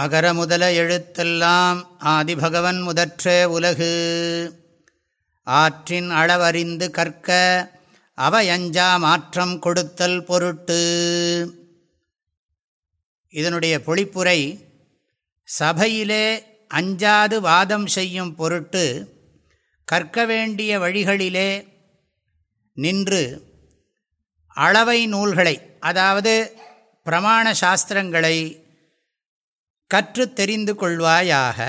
அகர முதல எழுத்தெல்லாம் ஆதிபகவன் முதற்றே உலகு. ஆற்றின் அளவறிந்து கற்க அவயஞ்சா மாற்றம் கொடுத்தல் பொருட்டு. இதனுடைய பொழிப்புரை சபையிலே அஞ்சாது வாதம் செய்யும் பொருட்டு கற்க வேண்டிய வழிகளிலே நின்று அளவை நூல்களை அதாவது பிரமாண சாஸ்திரங்களை கற்று தெரிந்து கொள்வாயாக.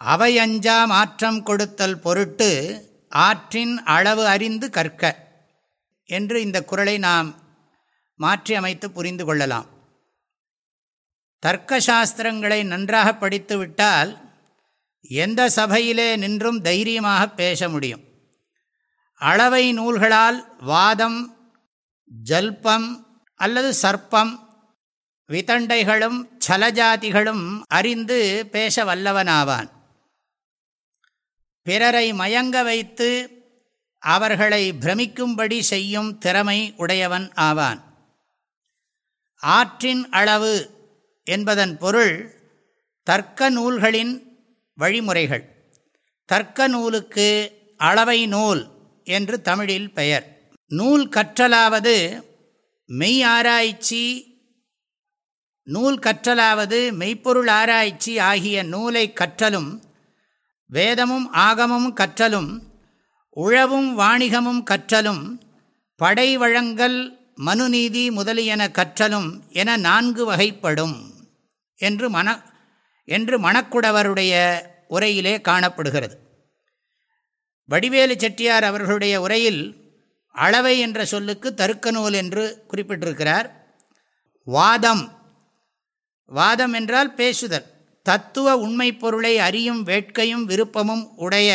அவையஞ்சா மாற்றம் கொடுத்தல் பொருட்டு ஆற்றின் அளவு அறிந்து கற்க என்று இந்த குரலை நாம் மாற்றி அமைத்து புரிந்து கொள்ளலாம். தர்க்க சாஸ்திரங்களை நன்றாக படித்துவிட்டால் எந்த சபையிலே நின்றும் தைரியமாக பேச முடியும். அளவை நூல்களால் வாதம் ஜல்பம் அல்லது சர்ப்பம் விதண்டைகளும் சலஜாதிகளும் அறிந்து பேச வல்லவனாவான். பிறரை மயங்க வைத்து அவர்களை பிரமிக்கும்படி செய்யும் திறமை உடையவன் ஆவான். ஆற்றின் அளவு என்பதன் பொருள் தர்க்க நூல்களின் வழிமுறைகள். தர்க்க நூலுக்கு அளவை நூல் என்று தமிழில் பெயர். நூல் கற்றலாவது மெய் ஆராய்ச்சி நூல் கற்றலாவது மெய்ப்பொருள் ஆராய்ச்சி ஆகிய நூலை கற்றலும் வேதமும் ஆகமும் கற்றலும் உழவும் வாணிகமும் கற்றலும் படை வழங்கல் மனுநீதி முதலியன கற்றலும் என நான்கு வகைப்படும் என்று மன என்று மணக்குடவருடைய உரையிலே காணப்படுகிறது. வடிவேலு செட்டியார் அவர்களுடைய உரையில் அளவை என்ற சொல்லுக்கு தருக்க நூல் என்று குறிப்பிட்டிருக்கிறார். வாதம் வாதம் என்றால் பேசுதல். தத்துவ உண்மை பொருளை அறியும் வேட்கையும் விருப்பமும் உடைய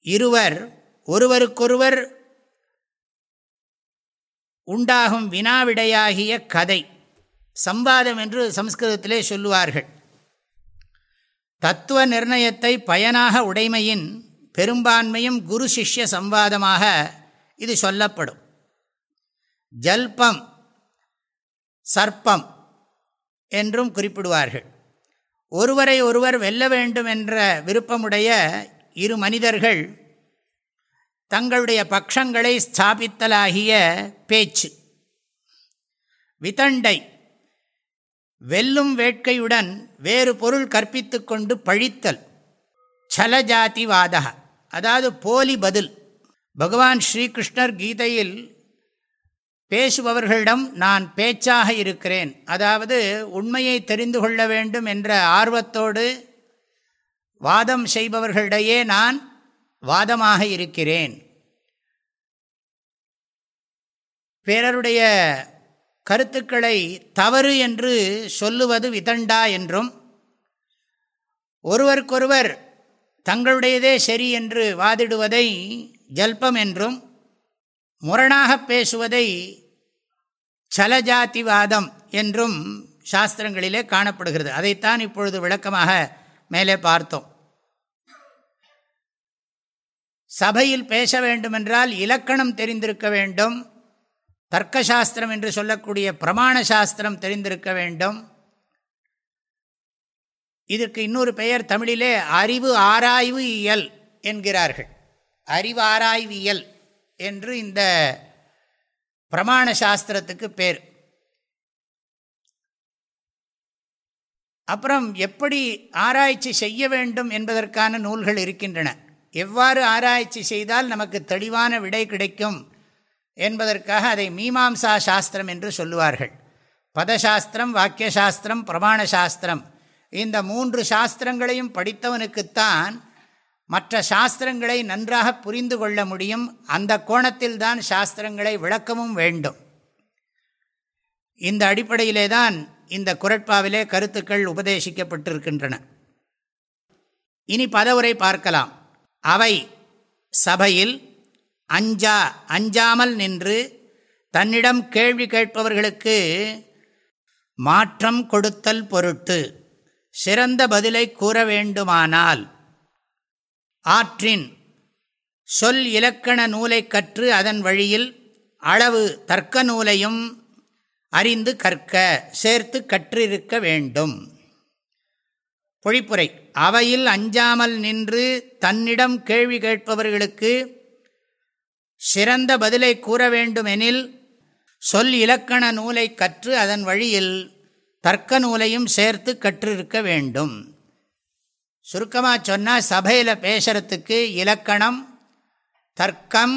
இருவர் ஒருவருக்கொருவர் உண்டாகும் வினாவிடையாகிய கதை. சம்பாதம் என்று சம்ஸ்கிருதத்திலே சொல்லுவார்கள். தத்துவ நிர்ணயத்தை பயனாக உடைமையின் பெரும்பான்மையும் குரு சிஷ்ய சம்வாதமாக இது சொல்லப்படும். ஜல்பம் சர்ப்பம் என்றும் குறிப்பிடுவார்கள். ஒருவரை ஒருவர் வெல்ல வேண்டும் என்ற விருப்பமுடைய இரு மனிதர்கள் தங்களுடைய பக்ஷங்களை ஸ்தாபித்தலாகிய பேச்சு. விதண்டை வெல்லும் வேட்கையுடன் வேறு பொருள் கற்பித்து கொண்டு பழித்தல். சலஜாதிவாதா அதாவது போலி பதில். பகவான் ஸ்ரீகிருஷ்ணர் கீதையில் பேசுபவர்களிடம் நான் பேச்சாக இருக்கிறேன். அதாவது உண்மையை தெரிந்து கொள்ள வேண்டும் என்ற ஆர்வத்தோடு வாதம் செய்பவர்களிடையே நான் வாதமாக இருக்கிறேன். பிறருடைய கருத்துக்களை தவறு என்று சொல்லுவது விதண்டா என்றும் ஒருவருக்கொருவர் தங்களுடையதே சரி என்று வாதிடுவதை ஜல்பம் என்றும் முரணாக பேசுவதை சலஜாதிவாதம் என்றும் சாஸ்திரங்களிலே காணப்படுகிறது. அதைத்தான் இப்பொழுது விளக்கமாக மேலே பார்த்தோம். சபையில் பேச வேண்டுமென்றால் இலக்கணம் தெரிந்திருக்க வேண்டும். தர்க்கசாஸ்திரம் என்று சொல்லக்கூடிய பிரமாண சாஸ்திரம் தெரிந்திருக்க வேண்டும். இதற்கு இன்னொரு பெயர் தமிழிலே அறிவு ஆராய்வு இயல் என்கிறார்கள். அறிவு ஆராய்வியல் என்று இந்த பிரமாண சாஸ்திரத்துக்கு பேர். அப்புறம் எப்படி ஆராய்ச்சி செய்ய வேண்டும் என்பதற்கான நூல்கள் இருக்கின்றன. எவ்வாறு ஆராய்ச்சி செய்தால் நமக்கு தெளிவான விடை கிடைக்கும் என்பதற்காக அதை மீமாம்சா சாஸ்திரம் என்று சொல்லுவார்கள். பதசாஸ்திரம் வாக்கியசாஸ்திரம் பிரமாண சாஸ்திரம். இந்த மூன்று சாஸ்திரங்களையும் படித்தவனுக்குத்தான் மற்ற சாஸ்திரங்களை நன்றாக புரிந்து கொள்ள முடியும். அந்த கோணத்தில்தான் சாஸ்திரங்களை விளக்கமும் வேண்டும். இந்த அடிப்படையிலே தான் இந்த குரட்பாவிலே கருத்துக்கள் உபதேசிக்கப்பட்டிருக்கின்றன. இனி பதவுரை பார்க்கலாம். அவை சபையில் அஞ்சா அஞ்சாமல் நின்று தன்னிடம் கேள்வி கேட்பவர்களுக்கு மாற்றம் கொடுத்தல் பொருட்டு சிறந்த பதிலை கூற வேண்டுமானால் ஆற்றின் சொல் இலக்கண நூலை கற்று அதன் வழியில் அளவு தர்க்க நூலையும் அறிந்து கற்க சேர்த்து கற்றிருக்க வேண்டும். பொழிப்புரை. அவையில் அஞ்சாமல் நின்று தன்னிடம் கேள்வி கேட்பவர்களுக்கு சிறந்த பதிலை கூற வேண்டுமெனில் சொல் இலக்கண நூலை கற்று அதன் வழியில் தர்க்க நூலையும் சேர்த்து கற்றிருக்க வேண்டும். சுருக்கமாக சொன்னால் சபையில் பேசுகிறதுக்கு இலக்கணம் தர்க்கம்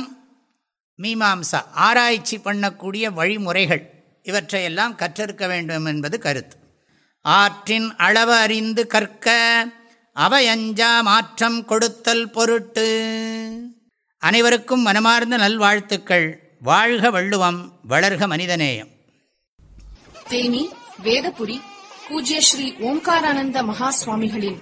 மீமாம்சா ஆராய்ச்சி பண்ணக்கூடிய வழிமுறைகள். இவற்றையெல்லாம் கற்றிருக்க வேண்டும் என்பது கருத்து. ஆற்றின் அளவு அறிந்து கற்க அவையஞ்சா மாற்றம் கொடுத்தல் பொருட்டு. அனைவருக்கும் மனமார்ந்த நல்வாழ்த்துக்கள். வாழ்க வள்ளுவம் வளர்க மனிதநேயம். தேனி வேதபுரி பூஜ்ய ஸ்ரீ ஓம்காரானந்த மகா சுவாமிகளின்